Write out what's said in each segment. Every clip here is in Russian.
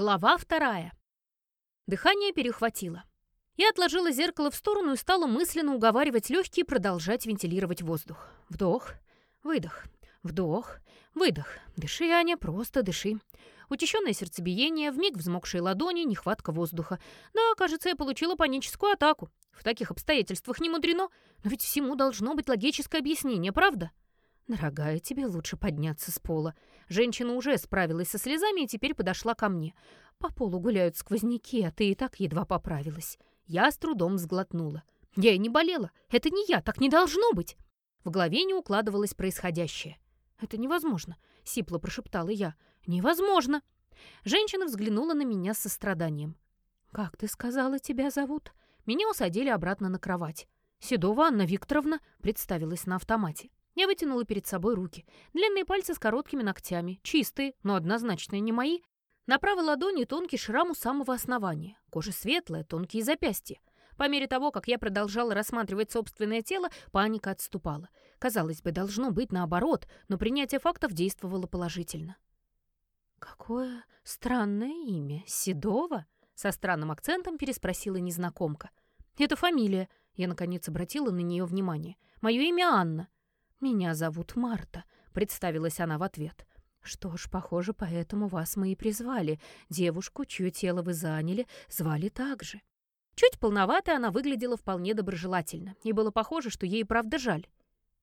Глава вторая. Дыхание перехватило. Я отложила зеркало в сторону и стала мысленно уговаривать легкие продолжать вентилировать воздух. Вдох, выдох, вдох, выдох. Дыши, Аня, просто дыши. Учащенное сердцебиение, вмиг взмокшие ладони, нехватка воздуха. Да, кажется, я получила паническую атаку. В таких обстоятельствах не мудрено, но ведь всему должно быть логическое объяснение, правда? «Дорогая, тебе лучше подняться с пола. Женщина уже справилась со слезами и теперь подошла ко мне. По полу гуляют сквозняки, а ты и так едва поправилась». Я с трудом сглотнула. «Я и не болела. Это не я, так не должно быть!» В голове не укладывалось происходящее. «Это невозможно», — сипло прошептала я. «Невозможно!» Женщина взглянула на меня с состраданием. «Как ты сказала, тебя зовут?» Меня усадили обратно на кровать. «Седова Анна Викторовна», — представилась на автомате. Я вытянула перед собой руки. Длинные пальцы с короткими ногтями, чистые, но однозначно не мои. На правой ладони тонкий шрам у самого основания. Кожа светлая, тонкие запястья. По мере того, как я продолжала рассматривать собственное тело, паника отступала. Казалось бы, должно быть наоборот, но принятие фактов действовало положительно. «Какое странное имя. Седова?» — со странным акцентом переспросила незнакомка. «Это фамилия». Я, наконец, обратила на нее внимание. «Мое имя Анна». «Меня зовут Марта», — представилась она в ответ. «Что ж, похоже, поэтому вас мы и призвали. Девушку, чье тело вы заняли, звали так же». Чуть полноватая она выглядела вполне доброжелательно, и было похоже, что ей правда жаль.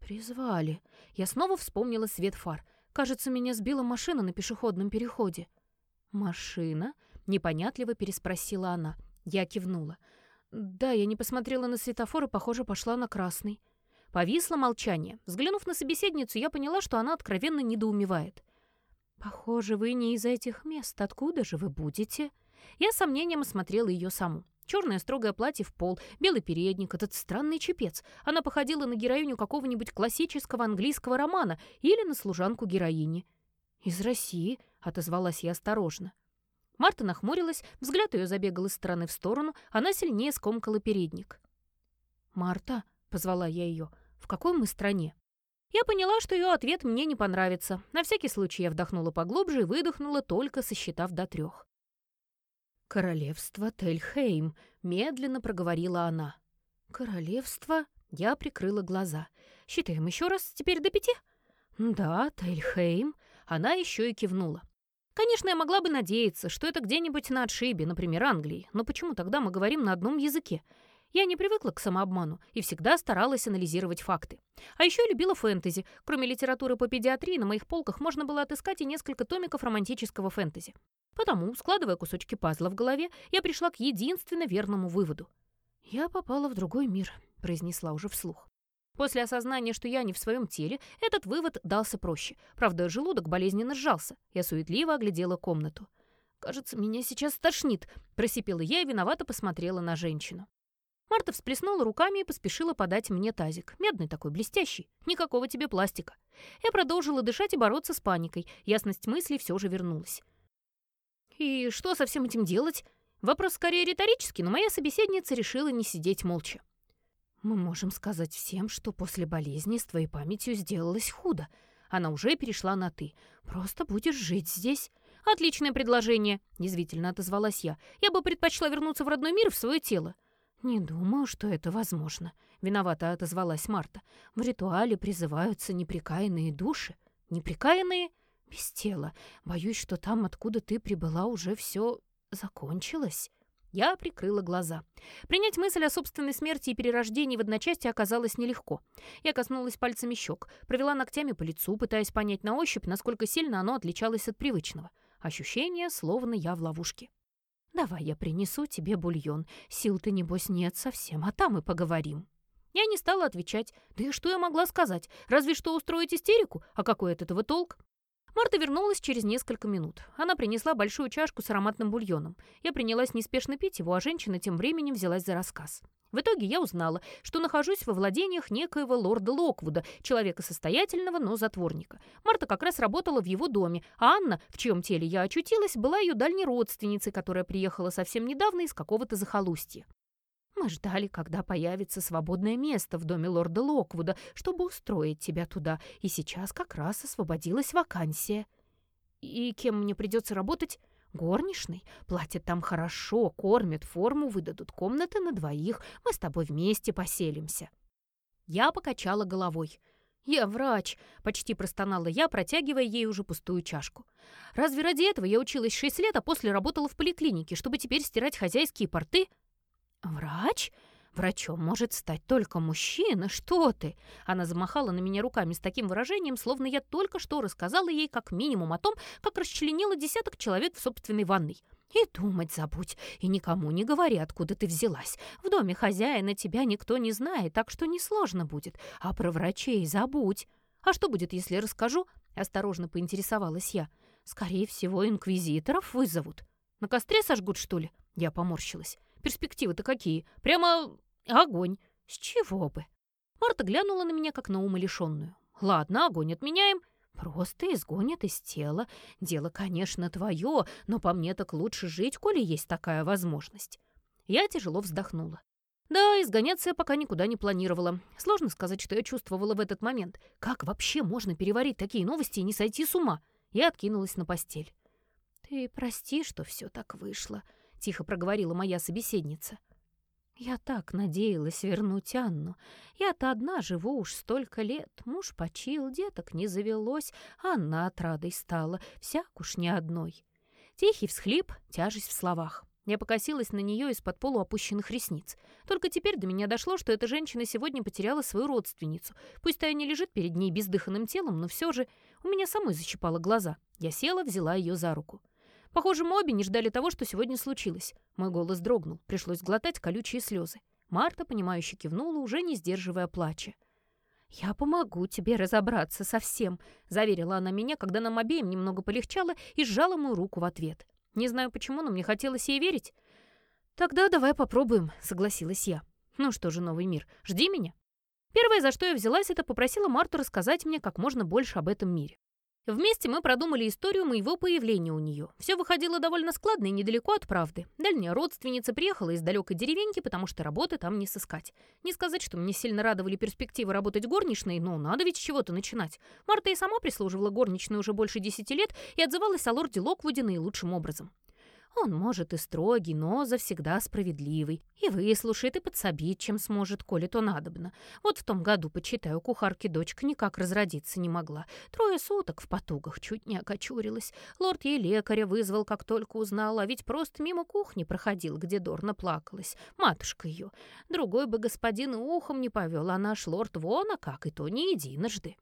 «Призвали». Я снова вспомнила свет фар. Кажется, меня сбила машина на пешеходном переходе. «Машина?» — непонятливо переспросила она. Я кивнула. «Да, я не посмотрела на светофор и, похоже, пошла на красный». Повисло молчание. Взглянув на собеседницу, я поняла, что она откровенно недоумевает. «Похоже, вы не из этих мест. Откуда же вы будете?» Я с сомнением осмотрела ее саму. Черное строгое платье в пол, белый передник, этот странный чепец. Она походила на героиню какого-нибудь классического английского романа или на служанку героини. «Из России», — отозвалась я осторожно. Марта нахмурилась, взгляд ее забегал из стороны в сторону, она сильнее скомкала передник. «Марта», — позвала я ее, — «в какой мы стране?» Я поняла, что ее ответ мне не понравится. На всякий случай я вдохнула поглубже и выдохнула, только сосчитав до трех. «Королевство Тельхейм», — медленно проговорила она. «Королевство?» — я прикрыла глаза. «Считаем еще раз, теперь до пяти?» «Да, Тельхейм». Она еще и кивнула. Конечно, я могла бы надеяться, что это где-нибудь на отшибе, например, Англии, но почему тогда мы говорим на одном языке? Я не привыкла к самообману и всегда старалась анализировать факты. А еще любила фэнтези. Кроме литературы по педиатрии, на моих полках можно было отыскать и несколько томиков романтического фэнтези. Потому, складывая кусочки пазла в голове, я пришла к единственно верному выводу. «Я попала в другой мир», — произнесла уже вслух. После осознания, что я не в своем теле, этот вывод дался проще. Правда, желудок болезненно сжался. Я суетливо оглядела комнату. «Кажется, меня сейчас стошнит», — просипела я и виновато посмотрела на женщину. Марта всплеснула руками и поспешила подать мне тазик. Медный такой, блестящий. Никакого тебе пластика. Я продолжила дышать и бороться с паникой. Ясность мыслей все же вернулась. «И что со всем этим делать?» Вопрос скорее риторический, но моя собеседница решила не сидеть молча. «Мы можем сказать всем, что после болезни с твоей памятью сделалось худо. Она уже перешла на «ты». Просто будешь жить здесь». «Отличное предложение», — язвительно отозвалась я. «Я бы предпочла вернуться в родной мир, в свое тело». «Не думаю, что это возможно», — виновато отозвалась Марта. «В ритуале призываются неприкаянные души». «Неприкаянные?» «Без тела. Боюсь, что там, откуда ты прибыла, уже все закончилось». Я прикрыла глаза. Принять мысль о собственной смерти и перерождении в одночасье оказалось нелегко. Я коснулась пальцами щек, провела ногтями по лицу, пытаясь понять на ощупь, насколько сильно оно отличалось от привычного. Ощущение, словно я в ловушке. «Давай я принесу тебе бульон. Сил-то, небось, нет совсем, а там и поговорим». Я не стала отвечать. Да и что я могла сказать? Разве что устроить истерику? А какой от этого толк? Марта вернулась через несколько минут. Она принесла большую чашку с ароматным бульоном. Я принялась неспешно пить его, а женщина тем временем взялась за рассказ. В итоге я узнала, что нахожусь во владениях некоего лорда Локвуда, человека состоятельного, но затворника. Марта как раз работала в его доме, а Анна, в чьем теле я очутилась, была ее дальней родственницей, которая приехала совсем недавно из какого-то захолустья. Мы ждали, когда появится свободное место в доме лорда Локвуда, чтобы устроить тебя туда, и сейчас как раз освободилась вакансия. И кем мне придется работать? Горничной? Платят там хорошо, кормят, форму выдадут, комнаты на двоих. Мы с тобой вместе поселимся». Я покачала головой. «Я врач», — почти простонала я, протягивая ей уже пустую чашку. «Разве ради этого я училась шесть лет, а после работала в поликлинике, чтобы теперь стирать хозяйские порты?» «Врач? Врачом может стать только мужчина, что ты?» Она замахала на меня руками с таким выражением, словно я только что рассказала ей как минимум о том, как расчленила десяток человек в собственной ванной. И думать забудь, и никому не говори, откуда ты взялась. В доме хозяина тебя никто не знает, так что несложно будет. А про врачей забудь. А что будет, если расскажу? Осторожно поинтересовалась я. Скорее всего, инквизиторов вызовут. На костре сожгут, что ли? Я поморщилась. Перспективы-то какие? Прямо огонь. С чего бы? Марта глянула на меня, как на умалишенную. Ладно, огонь отменяем. Просто изгонят из тела. Дело, конечно, твое, но по мне так лучше жить, коли есть такая возможность. Я тяжело вздохнула. Да, изгоняться я пока никуда не планировала. Сложно сказать, что я чувствовала в этот момент. Как вообще можно переварить такие новости и не сойти с ума? Я откинулась на постель. «Ты прости, что все так вышло», — тихо проговорила моя собеседница. Я так надеялась вернуть Анну. Я-то одна живу уж столько лет. Муж почил, деток не завелось, Анна отрадой стала, всяк уж не одной. Тихий всхлип, тяжесть в словах. Я покосилась на нее из-под полуопущенных ресниц. Только теперь до меня дошло, что эта женщина сегодня потеряла свою родственницу. Пусть та и не лежит перед ней бездыханным телом, но все же у меня самой защипало глаза. Я села, взяла ее за руку. Похоже, мы обе не ждали того, что сегодня случилось. Мой голос дрогнул, пришлось глотать колючие слезы. Марта, понимающе кивнула, уже не сдерживая плача. «Я помогу тебе разобраться со всем», — заверила она меня, когда нам обеим немного полегчало и сжала мою руку в ответ. Не знаю почему, но мне хотелось ей верить. «Тогда давай попробуем», — согласилась я. «Ну что же, новый мир, жди меня». Первое, за что я взялась, это попросила Марту рассказать мне как можно больше об этом мире. Вместе мы продумали историю моего появления у нее. Все выходило довольно складно и недалеко от правды. Дальняя родственница приехала из далекой деревеньки, потому что работы там не сыскать. Не сказать, что мне сильно радовали перспективы работать горничной, но надо ведь с чего-то начинать. Марта и сама прислуживала горничной уже больше десяти лет и отзывалась о лорде Локвуде наилучшим образом. Он, может, и строгий, но завсегда справедливый. И выслушает, и подсобит, чем сможет, коли то надобно. Вот в том году, почитаю, кухарки дочка никак разродиться не могла. Трое суток в потугах чуть не окочурилась. Лорд ей лекаря вызвал, как только узнал, а ведь просто мимо кухни проходил, где Дорна плакалась. Матушка ее. Другой бы господин ухом не повел, а наш лорд вон, а как, и то не единожды.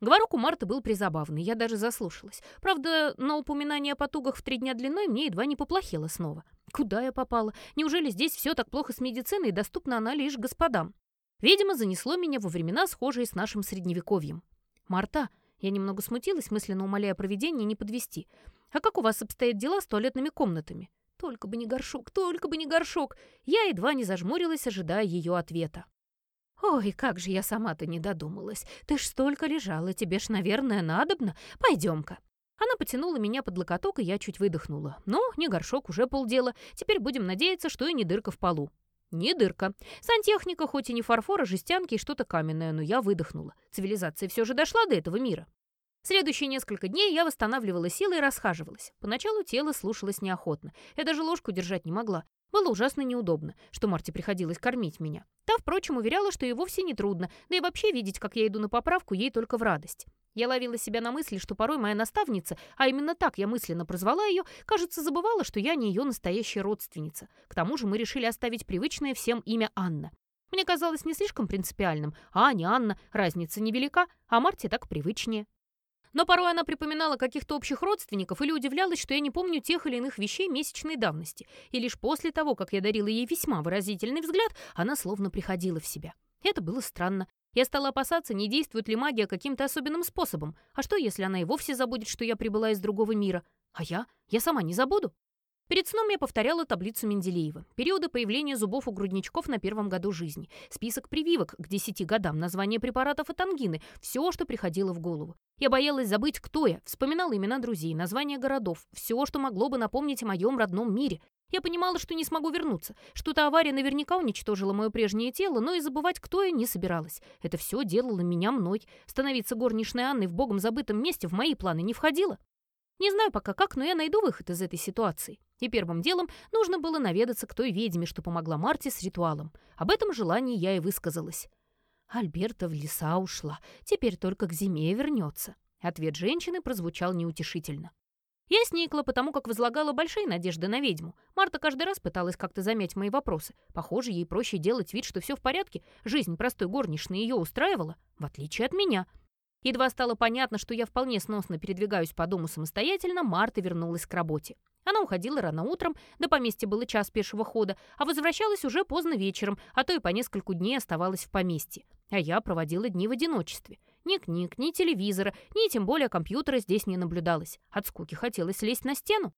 Говорок у Марты был призабавный, я даже заслушалась. Правда, на упоминание о потугах в три дня длиной мне едва не поплохело снова. Куда я попала? Неужели здесь все так плохо с медициной и доступна она лишь господам? Видимо, занесло меня во времена, схожие с нашим средневековьем. «Марта», я немного смутилась, мысленно умоляя проведение не подвести. «А как у вас обстоят дела с туалетными комнатами?» «Только бы не горшок, только бы не горшок!» Я едва не зажмурилась, ожидая ее ответа. «Ой, как же я сама-то не додумалась. Ты ж столько лежала, тебе ж, наверное, надобно. Пойдем-ка». Она потянула меня под локоток, и я чуть выдохнула. «Ну, не горшок, уже полдела. Теперь будем надеяться, что и не дырка в полу». «Не дырка. Сантехника хоть и не фарфора, жестянки и что-то каменное, но я выдохнула. Цивилизация все же дошла до этого мира». Следующие несколько дней я восстанавливала силы и расхаживалась. Поначалу тело слушалось неохотно. Я даже ложку держать не могла. Было ужасно неудобно, что Марте приходилось кормить меня. Та, впрочем, уверяла, что ей вовсе не трудно, да и вообще видеть, как я иду на поправку, ей только в радость. Я ловила себя на мысли, что порой моя наставница, а именно так я мысленно прозвала ее, кажется, забывала, что я не ее настоящая родственница. К тому же мы решили оставить привычное всем имя Анна. Мне казалось не слишком принципиальным. А не Анна, разница невелика, а Марте так привычнее. Но порой она припоминала каких-то общих родственников или удивлялась, что я не помню тех или иных вещей месячной давности. И лишь после того, как я дарила ей весьма выразительный взгляд, она словно приходила в себя. Это было странно. Я стала опасаться, не действует ли магия каким-то особенным способом. А что, если она и вовсе забудет, что я прибыла из другого мира? А я? Я сама не забуду? Перед сном я повторяла таблицу Менделеева. Периоды появления зубов у грудничков на первом году жизни. Список прививок к 10 годам, название препаратов от ангины. Все, что приходило в голову. Я боялась забыть, кто я. Вспоминала имена друзей, названия городов. Все, что могло бы напомнить о моем родном мире. Я понимала, что не смогу вернуться. Что-то авария наверняка уничтожила мое прежнее тело, но и забывать, кто я, не собиралась. Это все делало меня мной. Становиться горничной Анной в богом забытом месте в мои планы не входило. Не знаю пока как, но я найду выход из этой ситуации. И первым делом нужно было наведаться к той ведьме, что помогла Марте с ритуалом. Об этом желании я и высказалась. Альберта в леса ушла, теперь только к зиме вернется. Ответ женщины прозвучал неутешительно. Я сникла, потому как возлагала большие надежды на ведьму. Марта каждый раз пыталась как-то замять мои вопросы. Похоже, ей проще делать вид, что все в порядке. Жизнь простой горничной ее устраивала, в отличие от меня. Едва стало понятно, что я вполне сносно передвигаюсь по дому самостоятельно, Марта вернулась к работе. Она уходила рано утром, до поместья было час пешего хода, а возвращалась уже поздно вечером, а то и по нескольку дней оставалась в поместье. А я проводила дни в одиночестве. Ни книг, ни телевизора, ни тем более компьютера здесь не наблюдалось. От скуки хотелось лезть на стену.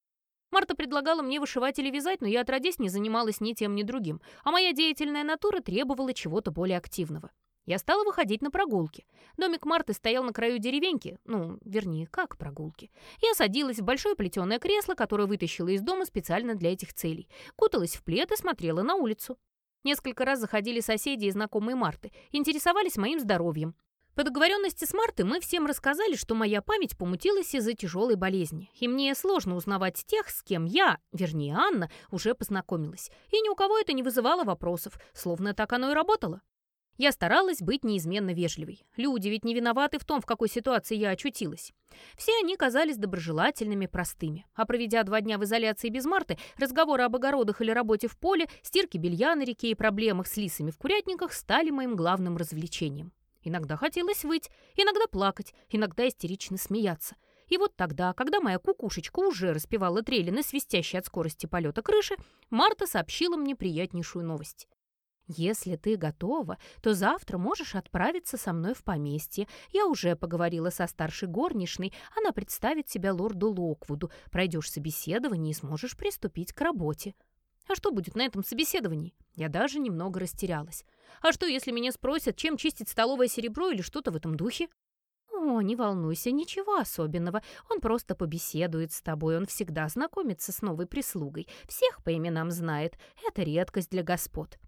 Марта предлагала мне вышивать или вязать, но я отродясь не занималась ни тем, ни другим, а моя деятельная натура требовала чего-то более активного. Я стала выходить на прогулки. Домик Марты стоял на краю деревеньки, ну, вернее, как прогулки. Я садилась в большое плетеное кресло, которое вытащила из дома специально для этих целей, куталась в плед и смотрела на улицу. Несколько раз заходили соседи и знакомые Марты, интересовались моим здоровьем. По договоренности с Мартой мы всем рассказали, что моя память помутилась из-за тяжелой болезни, и мне сложно узнавать тех, с кем я, вернее Анна, уже познакомилась. И ни у кого это не вызывало вопросов, словно так оно и работало. Я старалась быть неизменно вежливой. Люди ведь не виноваты в том, в какой ситуации я очутилась. Все они казались доброжелательными, простыми. А проведя два дня в изоляции без Марты, разговоры об огородах или работе в поле, стирке белья на реке и проблемах с лисами в курятниках стали моим главным развлечением. Иногда хотелось выть, иногда плакать, иногда истерично смеяться. И вот тогда, когда моя кукушечка уже распевала трели на свистящей от скорости полета крыши, Марта сообщила мне приятнейшую новость. «Если ты готова, то завтра можешь отправиться со мной в поместье. Я уже поговорила со старшей горничной, она представит тебя лорду Локвуду. Пройдешь собеседование и сможешь приступить к работе». А что будет на этом собеседовании? Я даже немного растерялась. А что, если меня спросят, чем чистить столовое серебро или что-то в этом духе? «О, не волнуйся, ничего особенного. Он просто побеседует с тобой, он всегда знакомится с новой прислугой, всех по именам знает. Это редкость для господ.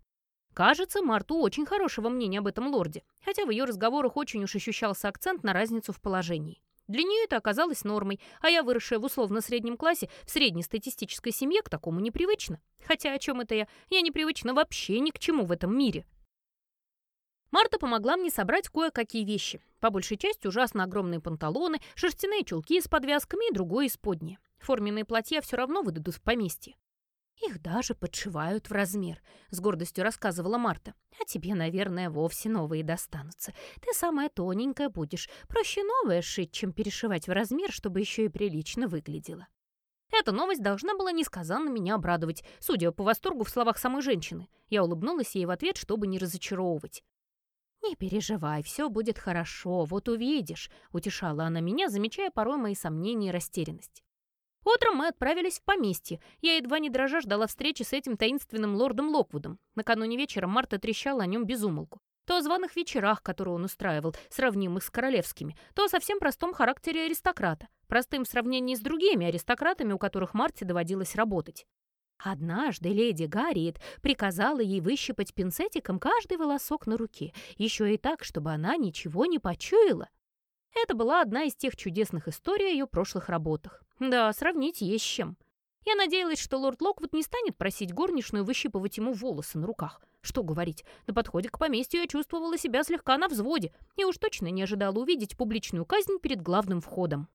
Кажется, Марту очень хорошего мнения об этом лорде, хотя в ее разговорах очень уж ощущался акцент на разницу в положении. Для нее это оказалось нормой, а я, выросшая в условно-среднем классе, в среднестатистической семье, к такому непривычно. Хотя о чем это я? Я непривычна вообще ни к чему в этом мире. Марта помогла мне собрать кое-какие вещи. По большей части ужасно огромные панталоны, шерстяные чулки с подвязками и другое исподнее. Форменные платья все равно выдадут в поместье. «Их даже подшивают в размер», — с гордостью рассказывала Марта. «А тебе, наверное, вовсе новые достанутся. Ты самая тоненькая будешь. Проще новое шить, чем перешивать в размер, чтобы еще и прилично выглядело». Эта новость должна была несказанно меня обрадовать, судя по восторгу в словах самой женщины. Я улыбнулась ей в ответ, чтобы не разочаровывать. «Не переживай, все будет хорошо, вот увидишь», — утешала она меня, замечая порой мои сомнения и растерянность. Утром мы отправились в поместье. Я едва не дрожа ждала встречи с этим таинственным лордом Локвудом. Накануне вечером Марта трещала о нем безумолку. То о званых вечерах, которые он устраивал, сравнимых с королевскими, то о совсем простом характере аристократа, простым в сравнении с другими аристократами, у которых Марте доводилось работать. Однажды леди Гарриет приказала ей выщипать пинцетиком каждый волосок на руке, еще и так, чтобы она ничего не почуяла. Это была одна из тех чудесных историй о ее прошлых работах. Да, сравнить есть с чем. Я надеялась, что лорд Локвуд не станет просить горничную выщипывать ему волосы на руках. Что говорить, на подходе к поместью я чувствовала себя слегка на взводе и уж точно не ожидала увидеть публичную казнь перед главным входом.